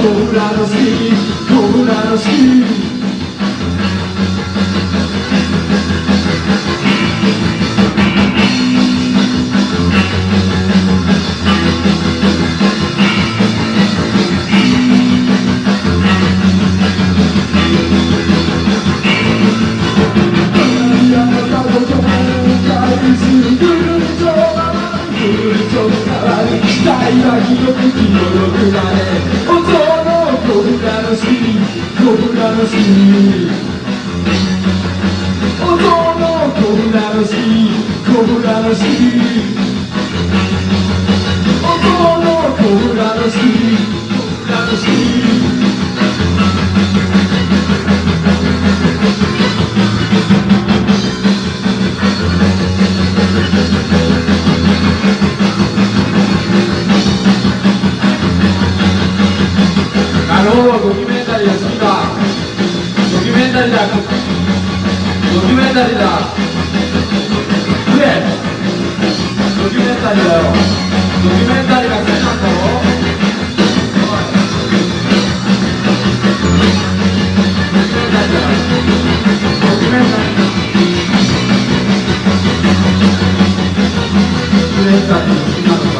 Cold out of sleep, cold out of sleep く気の毒だね音のコブラの好きコブラの好き音のこぶらのしこぶがのしドキュメンタリーだ。食え。ドキュメンタリーだよ。ドキュメンタリーが好きなんだろ？ドキュメンタリーだ。ドキュメンタリー。だドキュメンタリーが好きなのか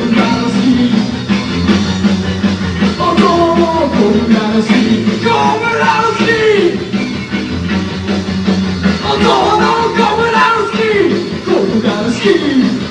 skis.